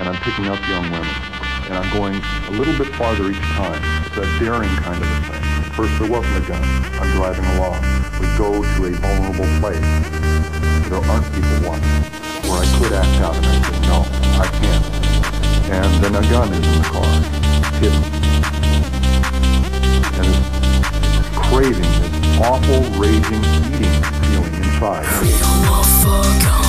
and I'm picking up young women. And I'm going a little bit farther each time. It's a daring kind of a thing. First there wasn't a gun. I'm driving along. We go to a vulnerable place. There aren't people watching. Where I could act out and I say, no, I can't. And then a gun is in the car. Hidden. And it's craving, this awful, raging, eating feeling inside. We don't want.